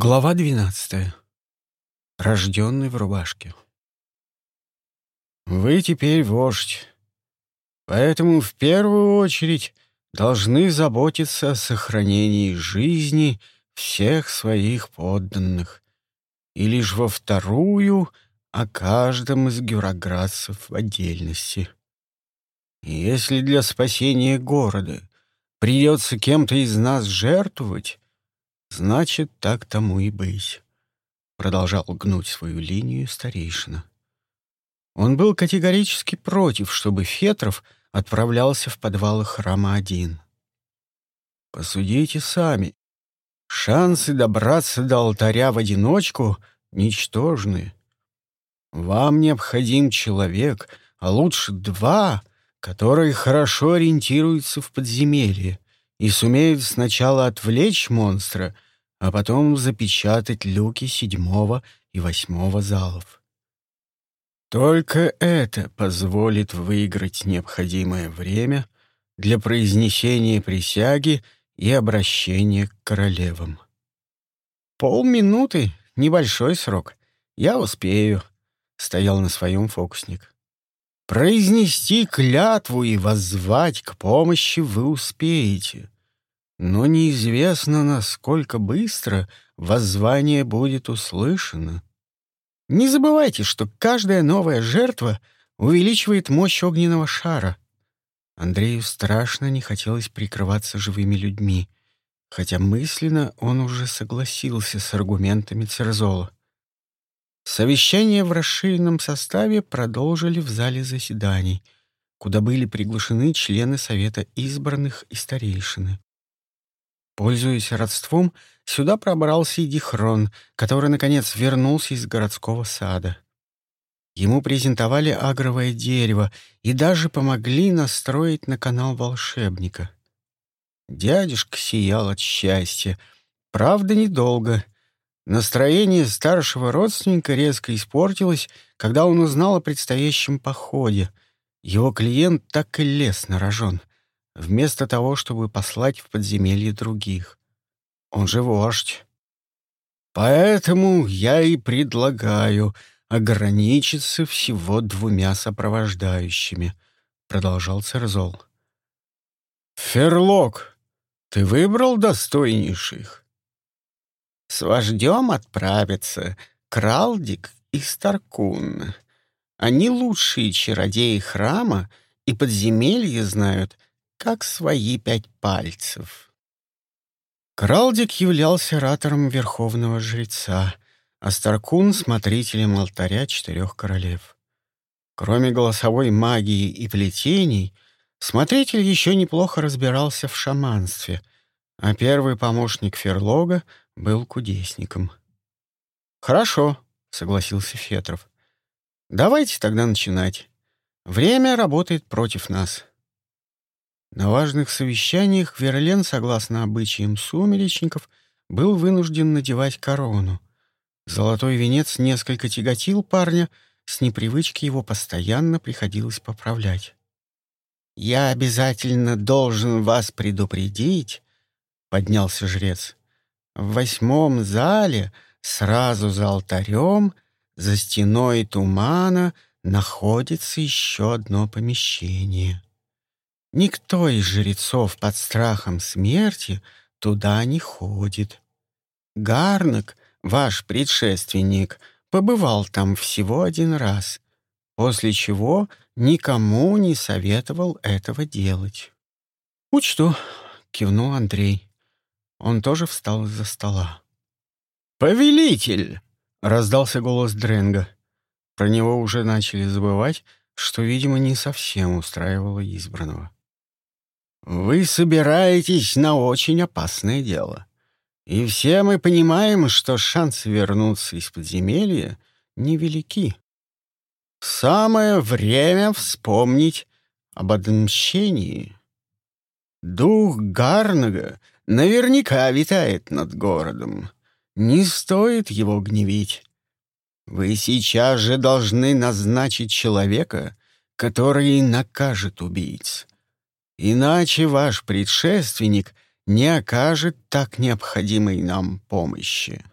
Глава двенадцатая. Рожденный в рубашке. Вы теперь вождь, поэтому в первую очередь должны заботиться о сохранении жизни всех своих подданных, и лишь во вторую — о каждом из гюроградцев в отдельности. Если для спасения города придется кем-то из нас жертвовать, Значит, так тому и быть. Продолжал гнуть свою линию старейшина. Он был категорически против, чтобы Фетров отправлялся в подвалы храма один. Посудите сами. Шансы добраться до алтаря в одиночку ничтожны. Вам необходим человек, а лучше два, которые хорошо ориентируются в подземелье и сумеют сначала отвлечь монстра, а потом запечатать люки седьмого и восьмого залов. Только это позволит выиграть необходимое время для произнесения присяги и обращения к королевам. «Полминуты — небольшой срок. Я успею», — стоял на своем фокусник. Произнести клятву и воззвать к помощи вы успеете. Но неизвестно, насколько быстро воззвание будет услышано. Не забывайте, что каждая новая жертва увеличивает мощь огненного шара. Андрею страшно не хотелось прикрываться живыми людьми, хотя мысленно он уже согласился с аргументами Церзола. Совещание в расширенном составе продолжили в зале заседаний, куда были приглашены члены Совета избранных и старейшины. Пользуясь родством, сюда пробрался и Дихрон, который, наконец, вернулся из городского сада. Ему презентовали агровое дерево и даже помогли настроить на канал волшебника. Дядюшка сиял от счастья. Правда, недолго — Настроение старшего родственника резко испортилось, когда он узнал о предстоящем походе. Его клиент так и лез на рожон, вместо того, чтобы послать в подземелье других. Он же вождь. Поэтому я и предлагаю ограничиться всего двумя сопровождающими, — продолжал Церзол. «Ферлок, ты выбрал достойнейших?» С вождем отправятся Кралдик и Старкун. Они лучшие чародеи храма и подземелья знают, как свои пять пальцев. Кралдик являлся оратором верховного жреца, а Старкун — смотрителем алтаря четырех королев. Кроме голосовой магии и плетений, смотритель еще неплохо разбирался в шаманстве, а первый помощник Ферлога был кудесником. «Хорошо», — согласился Фетров. «Давайте тогда начинать. Время работает против нас». На важных совещаниях Верлен, согласно обычаям сумеречников, был вынужден надевать корону. Золотой венец несколько тяготил парня, с непривычки его постоянно приходилось поправлять. «Я обязательно должен вас предупредить», — поднялся жрец, в восьмом зале, сразу за алтарем, за стеной тумана, находится еще одно помещение. Никто из жрецов под страхом смерти туда не ходит. Гарнак, ваш предшественник, побывал там всего один раз, после чего никому не советовал этого делать. «Учту», — кивнул Андрей. Он тоже встал из-за стола. «Повелитель!» — раздался голос Дренга. Про него уже начали забывать, что, видимо, не совсем устраивало избранного. «Вы собираетесь на очень опасное дело. И все мы понимаем, что шансы вернуться из подземелья невелики. Самое время вспомнить об отмщении. Дух Гарнага наверняка витает над городом. Не стоит его гневить. Вы сейчас же должны назначить человека, который накажет убийц. Иначе ваш предшественник не окажет так необходимой нам помощи.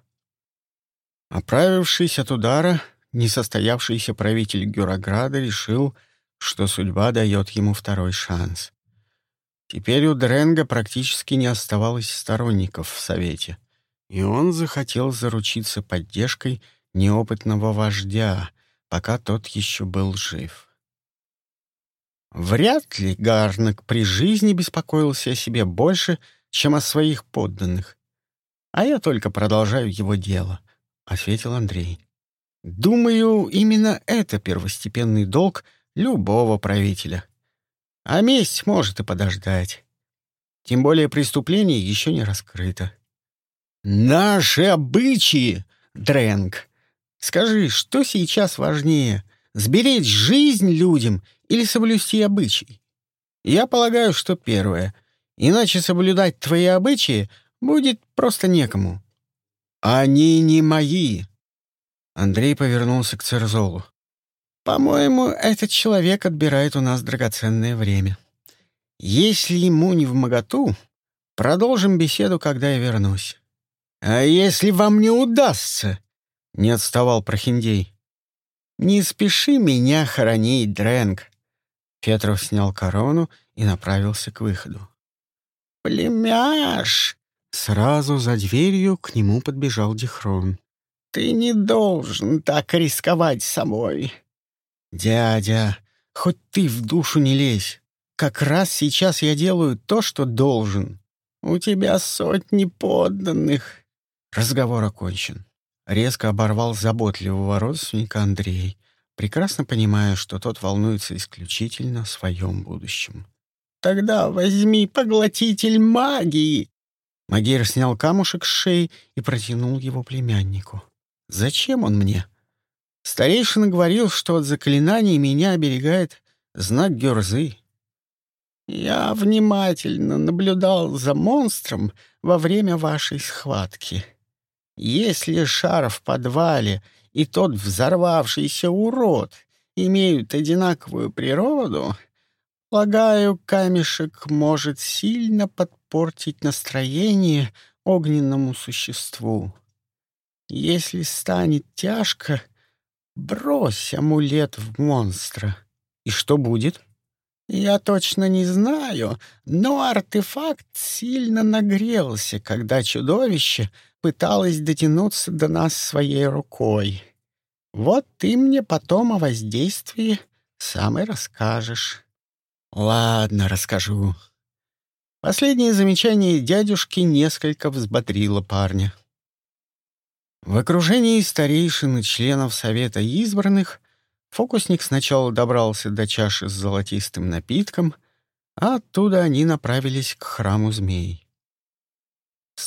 Оправившись от удара, несостоявшийся правитель Гюрограда решил, что судьба дает ему второй шанс. Теперь у Дренга практически не оставалось сторонников в Совете, и он захотел заручиться поддержкой неопытного вождя, пока тот еще был жив. Вряд ли Гарнак при жизни беспокоился о себе больше, чем о своих подданных. А я только продолжаю его дело, — ответил Андрей. Думаю, именно это первостепенный долг любого правителя. А месть может и подождать. Тем более преступление еще не раскрыто. «Наши обычаи, Дрэнк! Скажи, что сейчас важнее — сберечь жизнь людям или соблюсти обычаи? Я полагаю, что первое. Иначе соблюдать твои обычаи будет просто некому. Они не мои. Андрей повернулся к Церзолу. По-моему, этот человек отбирает у нас драгоценное время. Если ему не в моготу, продолжим беседу, когда я вернусь. А если вам не удастся? Не отставал Прохиндей. Не спеши меня хоронить, Дрэнк. Петров снял корону и направился к выходу. «Племяш!» Сразу за дверью к нему подбежал Дихрон. «Ты не должен так рисковать собой!» «Дядя, хоть ты в душу не лезь. Как раз сейчас я делаю то, что должен. У тебя сотни подданных». Разговор окончен. Резко оборвал заботливого родственника Андрей прекрасно понимая, что тот волнуется исключительно о своем будущем. «Тогда возьми поглотитель магии!» Магир снял камушек с шеи и протянул его племяннику. «Зачем он мне?» Старейшина говорил, что от заклинаний меня оберегает знак Герзы. «Я внимательно наблюдал за монстром во время вашей схватки. Если шар в подвале и тот взорвавшийся урод имеют одинаковую природу, полагаю, камешек может сильно подпортить настроение огненному существу. Если станет тяжко, брось амулет в монстра. И что будет? Я точно не знаю, но артефакт сильно нагрелся, когда чудовище пыталась дотянуться до нас своей рукой. Вот ты мне потом о воздействии сам и расскажешь. Ладно, расскажу. Последнее замечание дядюшки несколько взбодрило парня. В окружении старейшин и членов Совета избранных фокусник сначала добрался до чаши с золотистым напитком, а оттуда они направились к храму змей.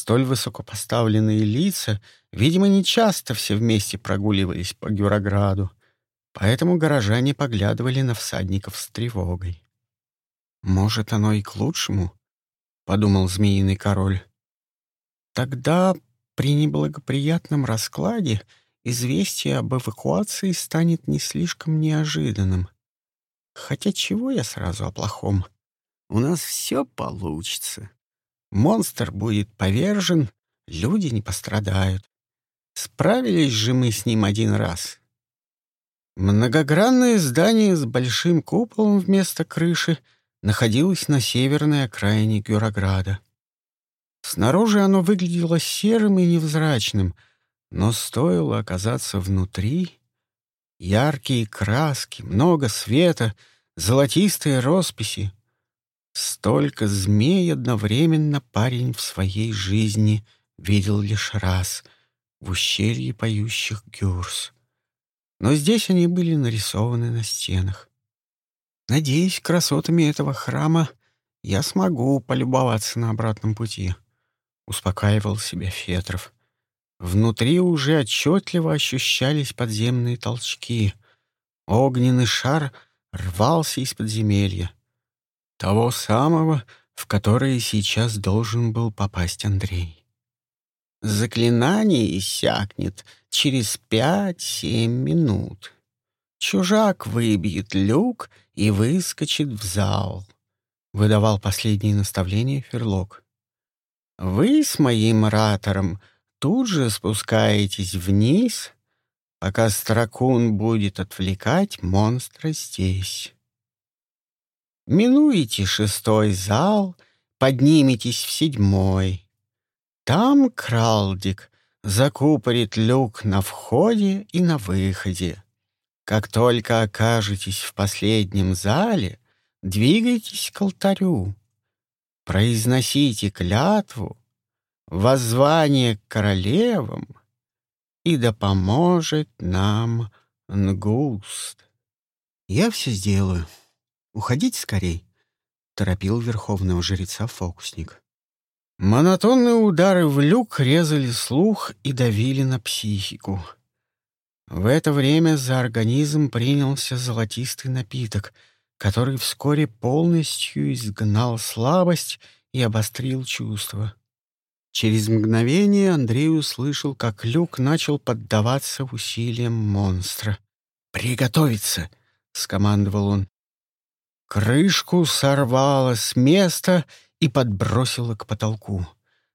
Столь высокопоставленные лица, видимо, нечасто все вместе прогуливались по Гюрограду, поэтому горожане поглядывали на всадников с тревогой. «Может, оно и к лучшему?» — подумал змеиный король. «Тогда при неблагоприятном раскладе известие об эвакуации станет не слишком неожиданным. Хотя чего я сразу о плохом? У нас все получится». Монстр будет повержен, люди не пострадают. Справились же мы с ним один раз. Многогранное здание с большим куполом вместо крыши находилось на северной окраине Гюрограда. Снаружи оно выглядело серым и невзрачным, но стоило оказаться внутри. Яркие краски, много света, золотистые росписи, Столько змей одновременно парень в своей жизни видел лишь раз в ущелье поющих гюрс. Но здесь они были нарисованы на стенах. Надеюсь, красотами этого храма я смогу полюбоваться на обратном пути, успокаивал себя Фетров. Внутри уже отчетливо ощущались подземные толчки. Огненный шар рвался из подземелья. Того самого, в которое сейчас должен был попасть Андрей. Заклинание иссякнет через пять-семь минут. Чужак выбьет люк и выскочит в зал. Выдавал последние наставления Ферлок. Вы с моим оратором тут же спускаетесь вниз, пока Стракун будет отвлекать монстра здесь. Минуете шестой зал, подниметесь в седьмой. Там Кралдик закупорит люк на входе и на выходе. Как только окажетесь в последнем зале, двигайтесь к алтарю. Произносите клятву, воззвание к королевам, и да поможет нам Нгуст. Я все сделаю. Уходите скорей, торопил верховного жреца фокусник. Монотонные удары в люк резали слух и давили на психику. В это время за организм принялся золотистый напиток, который вскоре полностью изгнал слабость и обострил чувства. Через мгновение Андрей услышал, как люк начал поддаваться усилиям монстра. «Приготовиться!» — скомандовал он. Крышку сорвало с места и подбросило к потолку.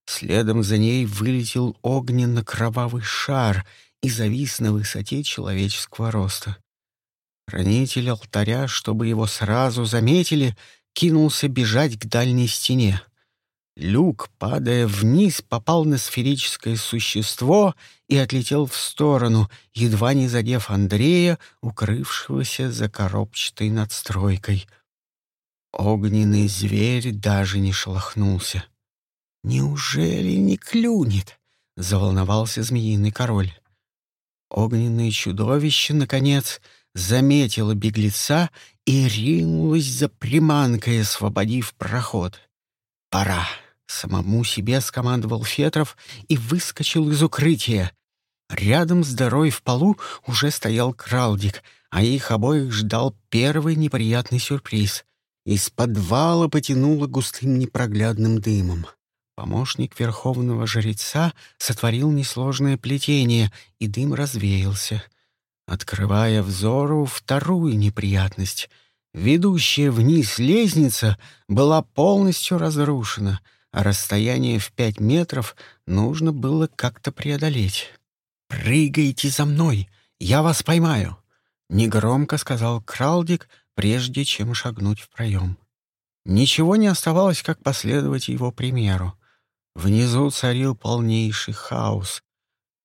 Следом за ней вылетел огненно-кровавый шар и завис на высоте человеческого роста. Хранитель алтаря, чтобы его сразу заметили, кинулся бежать к дальней стене. Люк, падая вниз, попал на сферическое существо и отлетел в сторону, едва не задев Андрея, укрывшегося за коробчатой надстройкой. Огненный зверь даже не шелохнулся. «Неужели не клюнет?» — заволновался змеиный король. Огненное чудовище, наконец, заметило беглеца и ринулось за приманкой, освободив проход. «Пора!» — самому себе скомандовал Фетров и выскочил из укрытия. Рядом с дырой в полу уже стоял Кралдик, а их обоих ждал первый неприятный сюрприз. Из подвала потянуло густым непроглядным дымом. Помощник верховного жреца сотворил несложное плетение, и дым развеялся, открывая взору вторую неприятность. Ведущая вниз лестница была полностью разрушена, а расстояние в пять метров нужно было как-то преодолеть. «Прыгайте за мной, я вас поймаю!» — негромко сказал Кралдик — прежде чем шагнуть в проем. Ничего не оставалось, как последовать его примеру. Внизу царил полнейший хаос.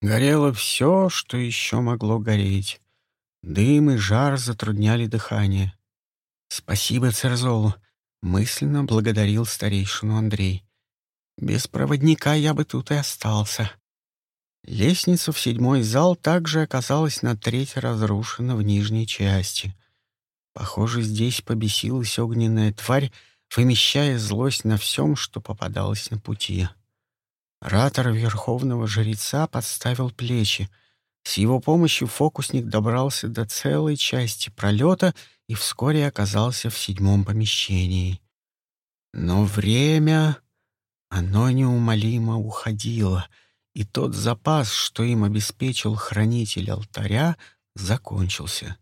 Горело все, что еще могло гореть. Дым и жар затрудняли дыхание. «Спасибо Церзолу», — мысленно благодарил старейшину Андрей. «Без проводника я бы тут и остался». Лестница в седьмой зал также оказалась на треть разрушена в нижней части — Похоже, здесь побесилась огненная тварь, вымещая злость на всем, что попадалось на пути. Ратор верховного жреца подставил плечи. С его помощью фокусник добрался до целой части пролета и вскоре оказался в седьмом помещении. Но время, оно неумолимо уходило, и тот запас, что им обеспечил хранитель алтаря, закончился.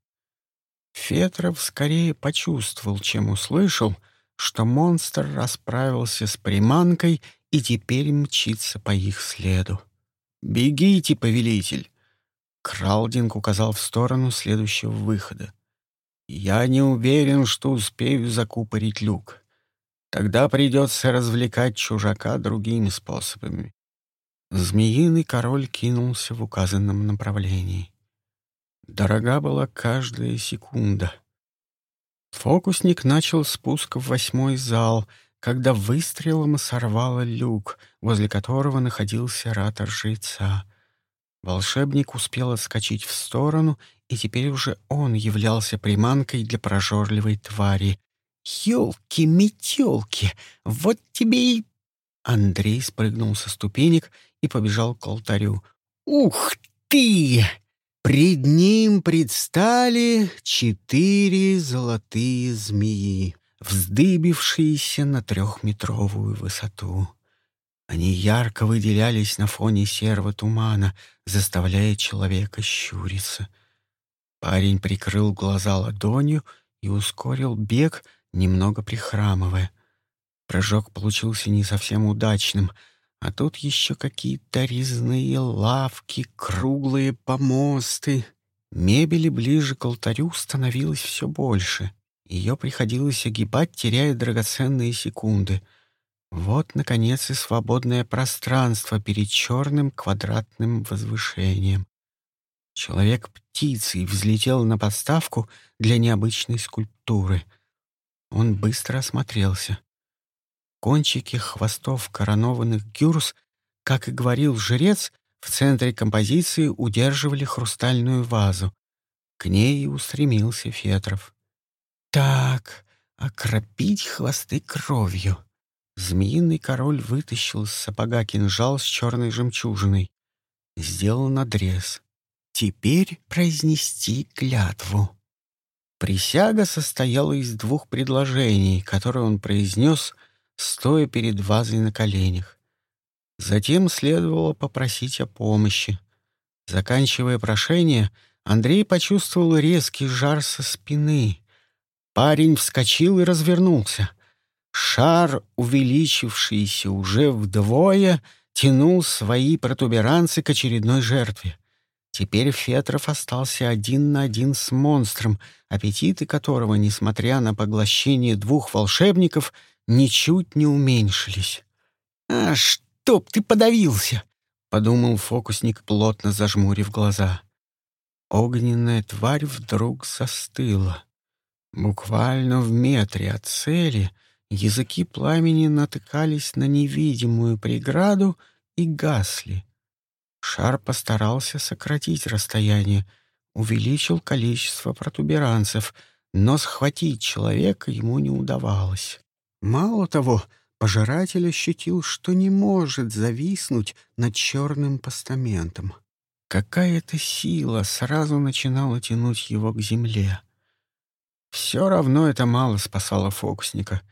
Фетров скорее почувствовал, чем услышал, что монстр расправился с приманкой и теперь мчится по их следу. «Бегите, повелитель!» Кралдинг указал в сторону следующего выхода. «Я не уверен, что успею закупорить люк. Тогда придется развлекать чужака другими способами». Змеиный король кинулся в указанном направлении. Дорога была каждая секунда. Фокусник начал спуск в восьмой зал, когда выстрелом сорвало люк, возле которого находился ратор жреца. Волшебник успел отскочить в сторону, и теперь уже он являлся приманкой для прожорливой твари. «Елки-метелки! Вот тебе и...» Андрей спрыгнул со ступенек и побежал к алтарю. «Ух ты!» Пред ним предстали четыре золотые змеи, вздыбившиеся на трехметровую высоту. Они ярко выделялись на фоне серого тумана, заставляя человека щуриться. Парень прикрыл глаза ладонью и ускорил бег, немного прихрамывая. Прыжок получился не совсем удачным. А тут еще какие-то резные лавки, круглые помосты. Мебели ближе к алтарю становилось все больше. Ее приходилось огибать, теряя драгоценные секунды. Вот, наконец, и свободное пространство перед черным квадратным возвышением. Человек птицей взлетел на подставку для необычной скульптуры. Он быстро осмотрелся. Кончики хвостов коронованных гюрс, как и говорил жрец, в центре композиции удерживали хрустальную вазу. К ней устремился Фетров. «Так, окропить хвосты кровью». Змеиный король вытащил из сапога кинжал с черной жемчужиной. Сделал надрез. Теперь произнести клятву. Присяга состояла из двух предложений, которые он произнес, стоя перед вазой на коленях. Затем следовало попросить о помощи. Заканчивая прошение, Андрей почувствовал резкий жар со спины. Парень вскочил и развернулся. Шар, увеличившийся уже вдвое, тянул свои протуберанцы к очередной жертве. Теперь Фетров остался один на один с монстром, аппетиты которого, несмотря на поглощение двух волшебников, ничуть не уменьшились. «А, чтоб ты подавился!» — подумал фокусник, плотно зажмурив глаза. Огненная тварь вдруг застыла. Буквально в метре от цели языки пламени натыкались на невидимую преграду и гасли. Шар постарался сократить расстояние, увеличил количество протуберанцев, но схватить человека ему не удавалось. Мало того, пожиратель ощутил, что не может зависнуть над черным постаментом. Какая-то сила сразу начинала тянуть его к земле. Все равно это мало спасало фокусника.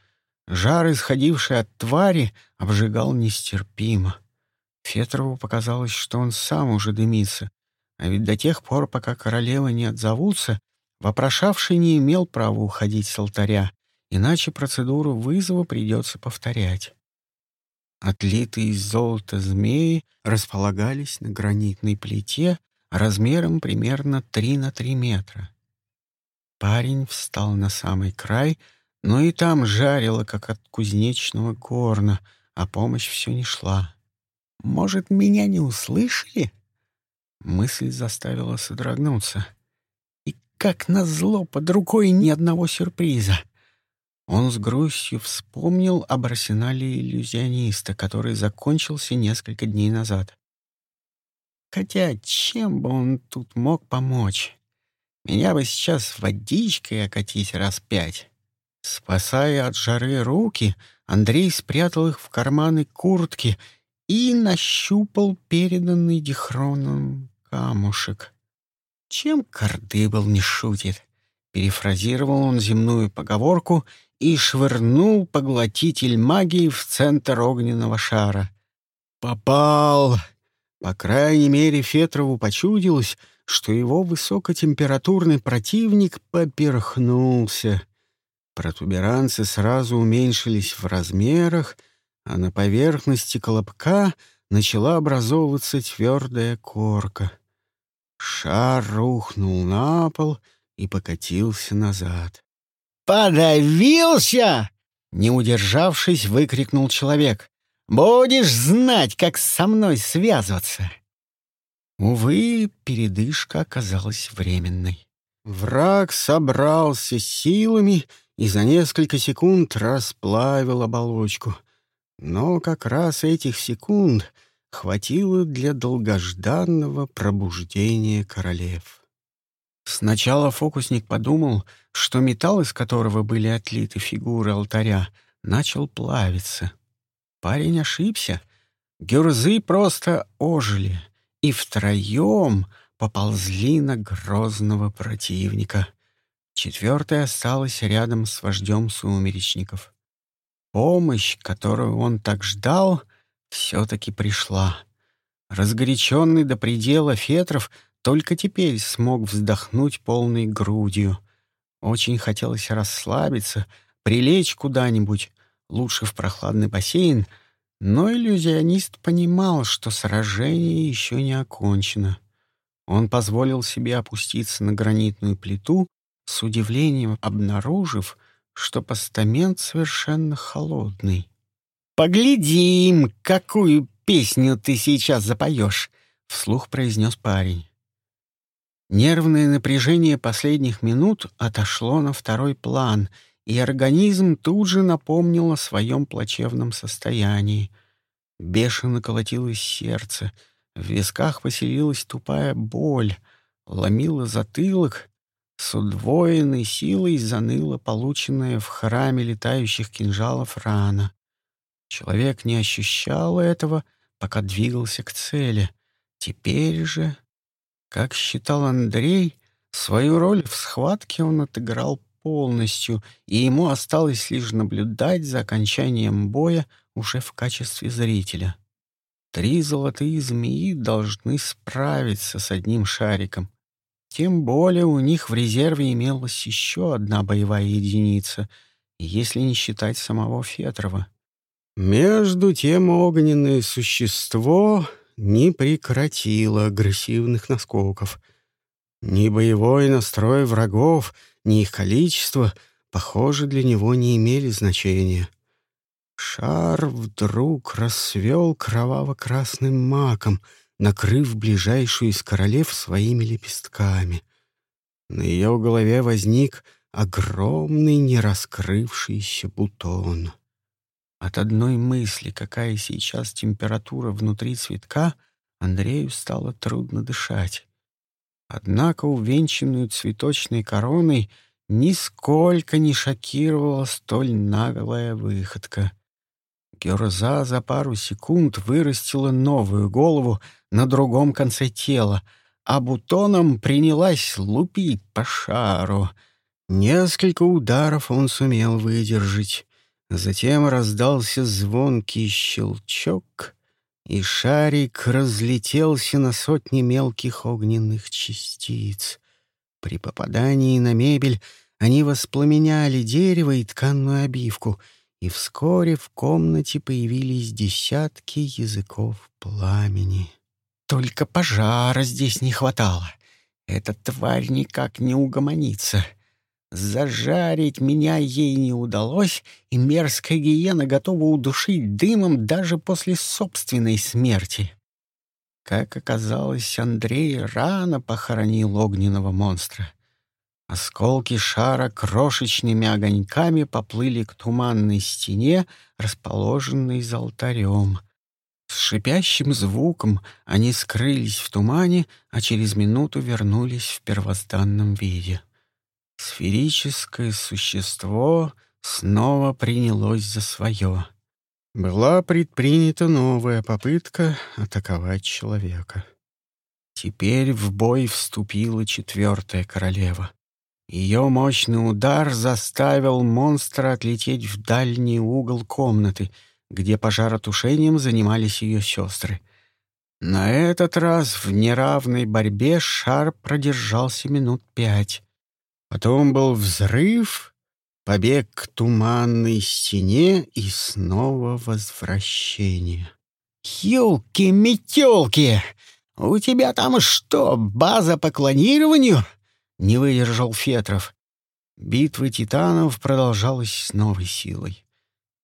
Жар, исходивший от твари, обжигал нестерпимо. Фетрову показалось, что он сам уже дымится, а ведь до тех пор, пока королевы не отзовутся, вопрошавший не имел права уходить с алтаря, иначе процедуру вызова придется повторять. Отлитые из золота змеи располагались на гранитной плите размером примерно 3 на 3 метра. Парень встал на самый край, но и там жарило, как от кузнечного горна, а помощь все не шла. Может, меня не услышали? Мысль заставила содрогнуться. И как назло, под рукой ни одного сюрприза. Он с грустью вспомнил об арсенале иллюзиониста, который закончился несколько дней назад. Хотя чем бы он тут мог помочь? Меня бы сейчас водичкой окатить раз пять. Спасая от жары руки, Андрей спрятал их в карманы куртки и нащупал переданный Дихроном камушек. Чем Кардыбл не шутит? Перефразировал он земную поговорку и швырнул поглотитель магии в центр огненного шара. «Попал!» По крайней мере, Фетрову почудилось, что его высокотемпературный противник поперхнулся. Протуберанцы сразу уменьшились в размерах — а на поверхности колобка начала образовываться твердая корка. Шар рухнул на пол и покатился назад. «Подавился!» — не удержавшись, выкрикнул человек. «Будешь знать, как со мной связываться!» Увы, передышка оказалась временной. Враг собрался силами и за несколько секунд расплавил оболочку. Но как раз этих секунд хватило для долгожданного пробуждения королев. Сначала фокусник подумал, что металл, из которого были отлиты фигуры алтаря, начал плавиться. Парень ошибся. Гюрзы просто ожили и втроем поползли на грозного противника. Четвертая осталась рядом с вождем сумеречников. Помощь, которую он так ждал, все-таки пришла. Разгоряченный до предела Фетров только теперь смог вздохнуть полной грудью. Очень хотелось расслабиться, прилечь куда-нибудь, лучше в прохладный бассейн, Но иллюзионист понимал, что сражение еще не окончено. Он позволил себе опуститься на гранитную плиту, с удивлением обнаружив, что постамент совершенно холодный. «Поглядим, какую песню ты сейчас запоешь!» — вслух произнес парень. Нервное напряжение последних минут отошло на второй план, и организм тут же напомнил о своем плачевном состоянии. Бешено колотилось сердце, в висках поселилась тупая боль, ломила затылок, с удвоенной силой заныла полученная в храме летающих кинжалов рана. Человек не ощущал этого, пока двигался к цели. Теперь же, как считал Андрей, свою роль в схватке он отыграл полностью, и ему осталось лишь наблюдать за окончанием боя уже в качестве зрителя. Три золотые змеи должны справиться с одним шариком. Тем более у них в резерве имелась еще одна боевая единица, если не считать самого Фетрова. Между тем огненное существо не прекратило агрессивных наскоков. Ни боевой настрой врагов, ни их количество, похоже, для него не имели значения. Шар вдруг рассвел кроваво-красным маком, накрыв ближайшую из королев своими лепестками. На ее голове возник огромный нераскрывшийся бутон — от одной мысли, какая сейчас температура внутри цветка, Андрею стало трудно дышать. Однако увенчанную цветочной короной нисколько не шокировала столь наглая выходка. Герза за пару секунд вырастила новую голову на другом конце тела, а бутоном принялась лупить по шару. Несколько ударов он сумел выдержать. Затем раздался звонкий щелчок, и шарик разлетелся на сотни мелких огненных частиц. При попадании на мебель они воспламеняли дерево и тканную обивку, и вскоре в комнате появились десятки языков пламени. Только пожара здесь не хватало. Эта тварь никак не угомонится — Зажарить меня ей не удалось, и мерзкая гиена готова удушить дымом даже после собственной смерти. Как оказалось, Андрей рано похоронил огненного монстра. Осколки шара крошечными огоньками поплыли к туманной стене, расположенной за алтарем. С шипящим звуком они скрылись в тумане, а через минуту вернулись в первозданном виде. Сферическое существо снова принялось за свое. Была предпринята новая попытка атаковать человека. Теперь в бой вступила четвертая королева. Ее мощный удар заставил монстра отлететь в дальний угол комнаты, где пожаротушением занимались ее сестры. На этот раз в неравной борьбе шар продержался минут пять. Потом был взрыв, побег к туманной стене и снова возвращение. «Ёлки-метёлки! У тебя там что, база по клонированию?» — не выдержал Фетров. Битва титанов продолжалась с новой силой.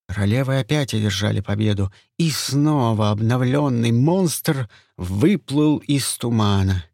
Королевы опять одержали победу, и снова обновленный монстр выплыл из тумана.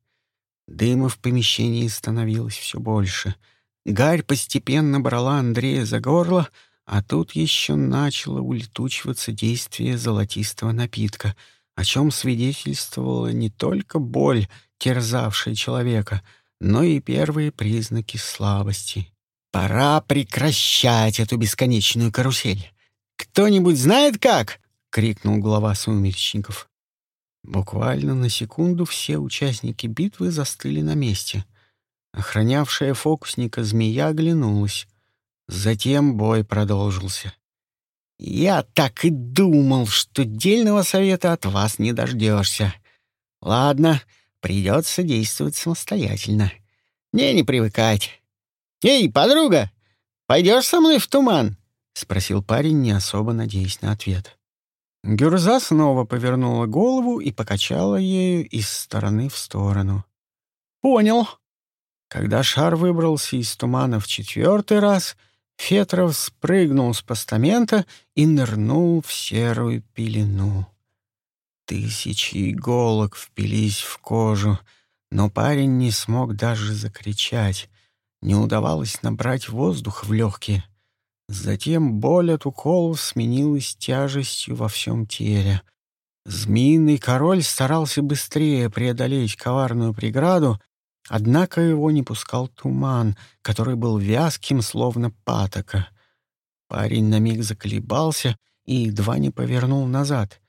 Дыма в помещении становилось все больше. Гарь постепенно брала Андрея за горло, а тут еще начало улетучиваться действие золотистого напитка, о чем свидетельствовала не только боль, терзавшая человека, но и первые признаки слабости. «Пора прекращать эту бесконечную карусель! Кто-нибудь знает как?» — крикнул глава сумеречников. Буквально на секунду все участники битвы застыли на месте. Охранявшая фокусника змея оглянулась. Затем бой продолжился. «Я так и думал, что дельного совета от вас не дождешься. Ладно, придется действовать самостоятельно. Мне не привыкать. Эй, подруга, пойдешь со мной в туман?» — спросил парень, не особо надеясь на ответ. Гюрза снова повернула голову и покачала ею из стороны в сторону. «Понял». Когда шар выбрался из тумана в четвертый раз, Фетров спрыгнул с постамента и нырнул в серую пелену. Тысячи иголок впились в кожу, но парень не смог даже закричать. Не удавалось набрать воздух в легкие. Затем боль от уколов сменилась тяжестью во всем теле. Змеиный король старался быстрее преодолеть коварную преграду, однако его не пускал туман, который был вязким, словно патока. Парень на миг заколебался и едва не повернул назад.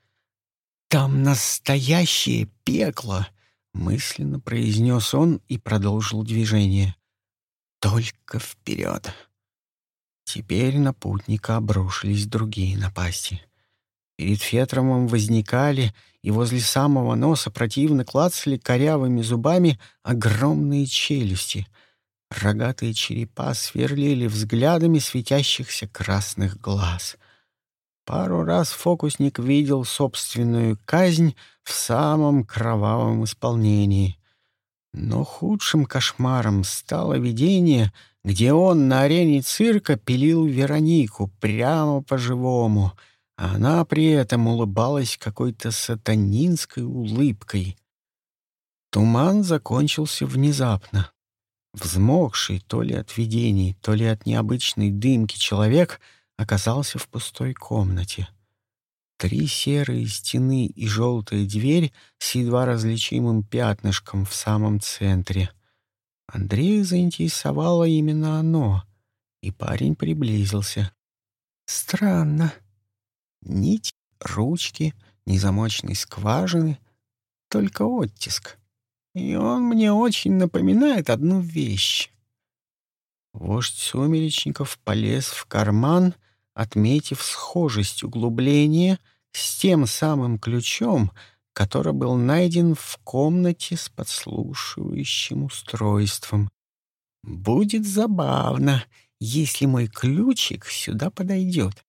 «Там настоящее пекло!» — мысленно произнес он и продолжил движение. «Только вперед!» Теперь на путника обрушились другие напасти. Перед Фетромом возникали и возле самого носа противно клацали корявыми зубами огромные челюсти. Рогатые черепа сверлили взглядами светящихся красных глаз — Пару раз фокусник видел собственную казнь в самом кровавом исполнении. Но худшим кошмаром стало видение, где он на арене цирка пилил Веронику прямо по-живому, а она при этом улыбалась какой-то сатанинской улыбкой. Туман закончился внезапно. Взмокший то ли от видений, то ли от необычной дымки человек — оказался в пустой комнате. Три серые стены и желтая дверь с едва различимым пятнышком в самом центре. Андрея заинтересовало именно оно, и парень приблизился. Странно. Нить, ручки, незамочной скважины, только оттиск. И он мне очень напоминает одну вещь. Вождь сумеречников полез в карман — отметив схожесть углубления с тем самым ключом, который был найден в комнате с подслушивающим устройством. «Будет забавно, если мой ключик сюда подойдет».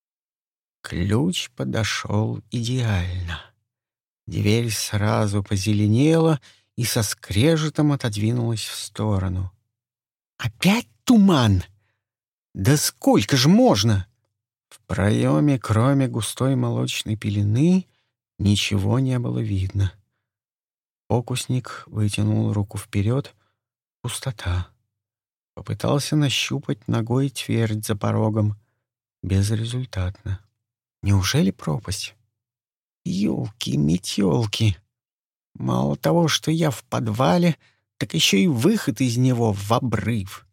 Ключ подошел идеально. Дверь сразу позеленела и со скрежетом отодвинулась в сторону. «Опять туман? Да сколько ж можно?» В проеме, кроме густой молочной пелены, ничего не было видно. Фокусник вытянул руку вперед. Пустота. Попытался нащупать ногой твердь за порогом. Безрезультатно. Неужели пропасть? Ёлки-метёлки! Мало того, что я в подвале, так еще и выход из него в обрыв.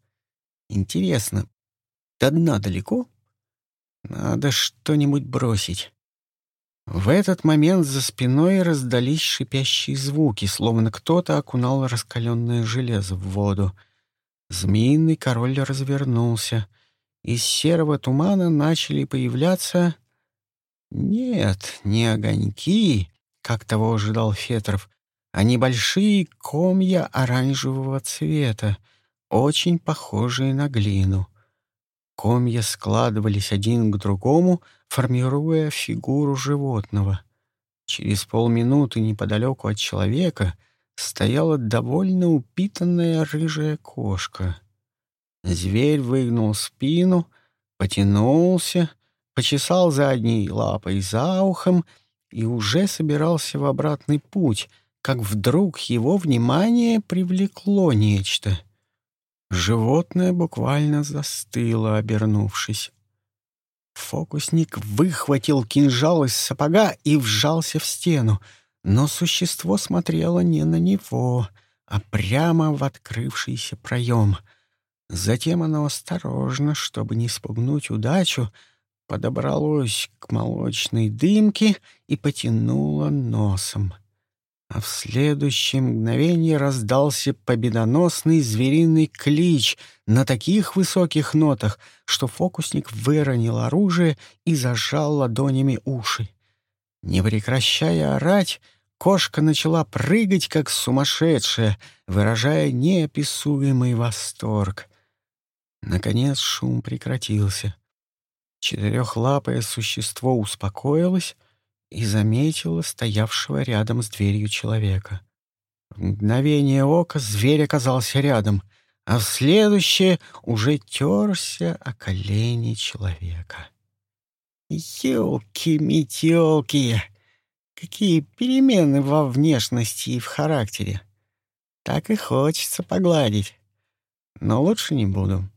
Интересно, до дна далеко? Надо что-нибудь бросить. В этот момент за спиной раздались шипящие звуки, словно кто-то окунал раскаленное железо в воду. Змеиный король развернулся. Из серого тумана начали появляться... Нет, не огоньки, как того ожидал Фетров, а небольшие комья оранжевого цвета, очень похожие на глину. Комья складывались один к другому, формируя фигуру животного. Через полминуты неподалеку от человека стояла довольно упитанная рыжая кошка. Зверь выгнул спину, потянулся, почесал задней лапой за ухом и уже собирался в обратный путь, как вдруг его внимание привлекло нечто. Животное буквально застыло, обернувшись. Фокусник выхватил кинжал из сапога и вжался в стену, но существо смотрело не на него, а прямо в открывшийся проем. Затем оно осторожно, чтобы не спугнуть удачу, подобралось к молочной дымке и потянуло носом — а в следующее мгновение раздался победоносный звериный клич на таких высоких нотах, что фокусник выронил оружие и зажал ладонями уши. Не прекращая орать, кошка начала прыгать, как сумасшедшая, выражая неописуемый восторг. Наконец шум прекратился. Четырехлапое существо успокоилось и заметила стоявшего рядом с дверью человека. В мгновение ока зверь оказался рядом, а в следующее уже терся о колени человека. «Елки-метелки! Какие перемены во внешности и в характере! Так и хочется погладить, но лучше не буду».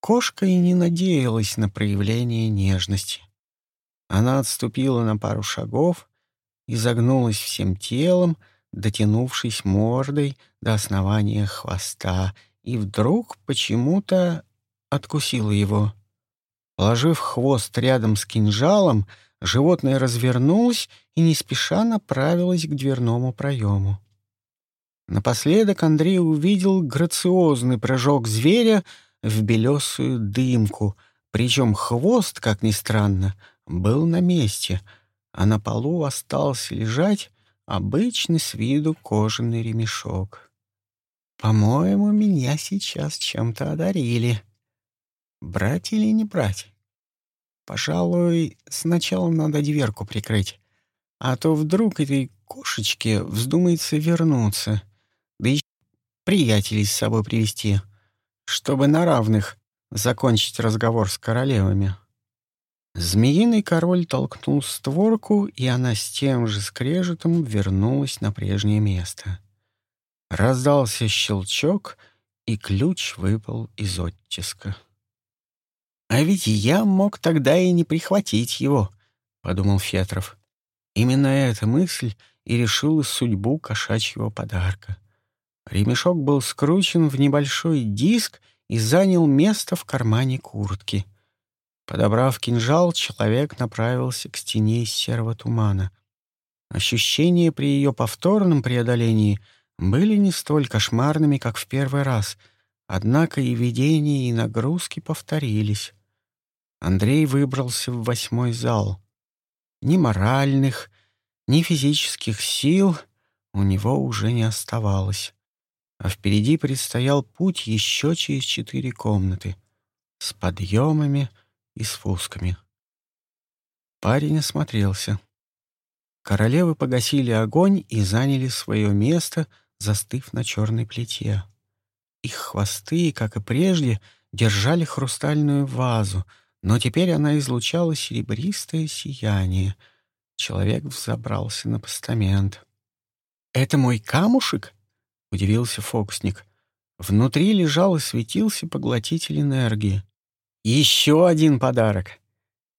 Кошка и не надеялась на проявление нежности. Она отступила на пару шагов и загнулась всем телом, дотянувшись мордой до основания хвоста, и вдруг почему-то откусила его. Положив хвост рядом с кинжалом, животное развернулось и не спеша направилось к дверному проему. Напоследок Андрей увидел грациозный прыжок зверя в белесую дымку, причем хвост, как ни странно, был на месте, а на полу остался лежать обычный с виду кожаный ремешок. «По-моему, меня сейчас чем-то одарили. Брать или не брать? Пожалуй, сначала надо дверку прикрыть, а то вдруг этой кошечке вздумается вернуться, да и приятелей с собой привести, чтобы на равных закончить разговор с королевами». Змеиный король толкнул створку, и она с тем же скрежетом вернулась на прежнее место. Раздался щелчок, и ключ выпал из оттиска. «А ведь я мог тогда и не прихватить его», — подумал Фетров. Именно эта мысль и решила судьбу кошачьего подарка. Ремешок был скручен в небольшой диск и занял место в кармане куртки — Подобрав кинжал, человек направился к стене из серого тумана. Ощущения при ее повторном преодолении были не столь кошмарными, как в первый раз, однако и видения, и нагрузки повторились. Андрей выбрался в восьмой зал. Ни моральных, ни физических сил у него уже не оставалось. А впереди предстоял путь еще через четыре комнаты с подъемами, и с фусками. Парень осмотрелся. Королевы погасили огонь и заняли свое место, застыв на черной плите. Их хвосты, как и прежде, держали хрустальную вазу, но теперь она излучала серебристое сияние. Человек взобрался на постамент. «Это мой камушек?» — удивился фокусник. Внутри лежал и светился поглотитель энергии. Еще один подарок.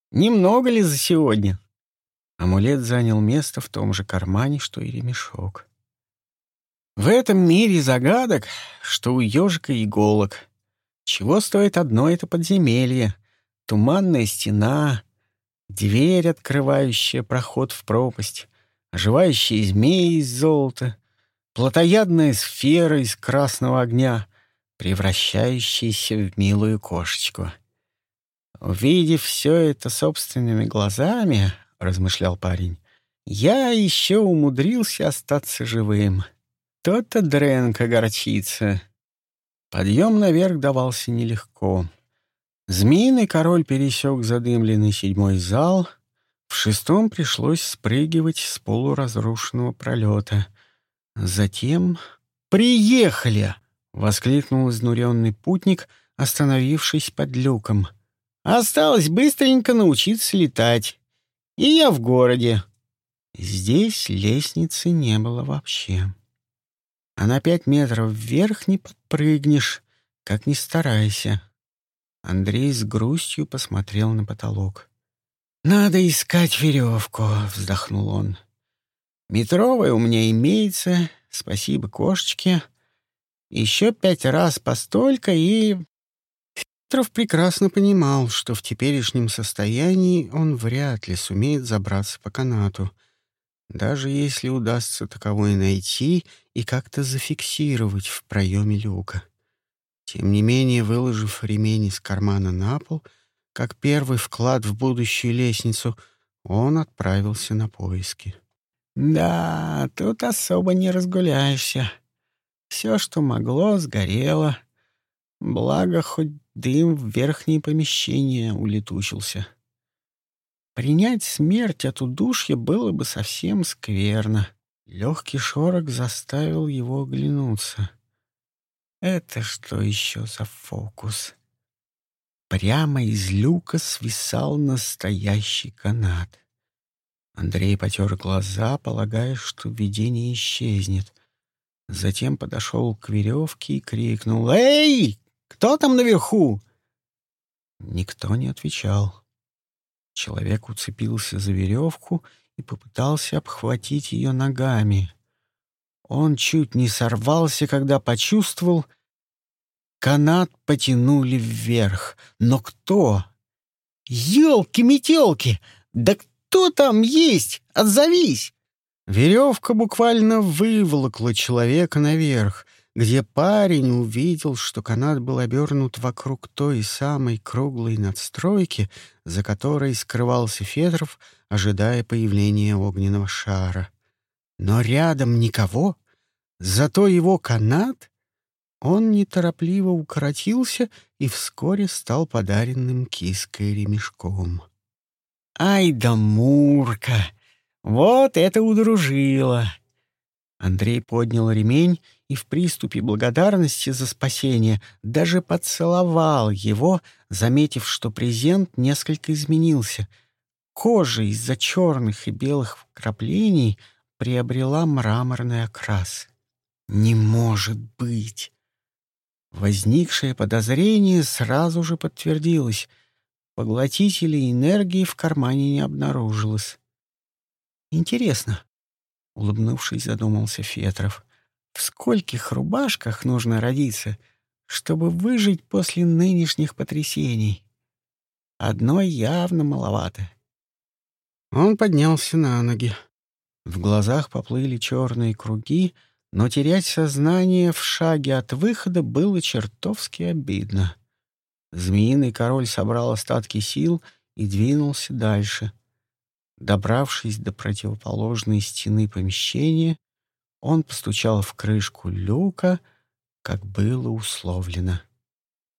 Немного ли за сегодня? Амулет занял место в том же кармане, что и ремешок. В этом мире загадок, что у ежика иголок. Чего стоит одно это подземелье? Туманная стена, дверь, открывающая проход в пропасть, оживающие змеи из золота, плотоядная сфера из красного огня, превращающаяся в милую кошечку — Увидев все это собственными глазами, — размышлял парень, — я еще умудрился остаться живым. То-то Дренка горчится. Подъем наверх давался нелегко. Змеиный король пересек задымленный седьмой зал. В шестом пришлось спрыгивать с полуразрушенного пролета. Затем «Приехали!» — воскликнул изнуренный путник, остановившись под люком. Осталось быстренько научиться летать. И я в городе. Здесь лестницы не было вообще. А на пять метров вверх не подпрыгнешь, как ни старайся. Андрей с грустью посмотрел на потолок. «Надо искать веревку», — вздохнул он. «Метровая у меня имеется, спасибо кошечке. Еще пять раз постолько и Петров прекрасно понимал, что в теперешнем состоянии он вряд ли сумеет забраться по канату, даже если удастся таковой найти и как-то зафиксировать в проеме люка. Тем не менее, выложив ремень из кармана на пол, как первый вклад в будущую лестницу, он отправился на поиски. «Да, тут особо не разгуляешься. Все, что могло, сгорело. Благо, хоть дым в верхние помещения улетучился. Принять смерть от удушья было бы совсем скверно. Легкий шорох заставил его оглянуться. Это что еще за фокус? Прямо из люка свисал настоящий канат. Андрей потер глаза, полагая, что видение исчезнет. Затем подошел к веревке и крикнул «Эй, кто там наверху?» Никто не отвечал. Человек уцепился за веревку и попытался обхватить ее ногами. Он чуть не сорвался, когда почувствовал, канат потянули вверх. Но кто? «Елки-метелки! Да кто там есть? Отзовись!» Веревка буквально выволокла человека наверх где парень увидел, что канат был обернут вокруг той самой круглой надстройки, за которой скрывался Федоров, ожидая появления огненного шара. Но рядом никого, зато его канат, он неторопливо укоротился и вскоре стал подаренным киской ремешком. «Ай да Мурка! Вот это удружило!» Андрей поднял ремень и в приступе благодарности за спасение даже поцеловал его, заметив, что презент несколько изменился. Кожа из-за черных и белых вкраплений приобрела мраморный окрас. «Не может быть!» Возникшее подозрение сразу же подтвердилось. Поглотителей энергии в кармане не обнаружилось. «Интересно», — улыбнувшись, задумался Фетров. В скольких рубашках нужно родиться, чтобы выжить после нынешних потрясений? Одной явно маловато. Он поднялся на ноги. В глазах поплыли черные круги, но терять сознание в шаге от выхода было чертовски обидно. Змеиный король собрал остатки сил и двинулся дальше. Добравшись до противоположной стены помещения, он постучал в крышку люка, как было условлено.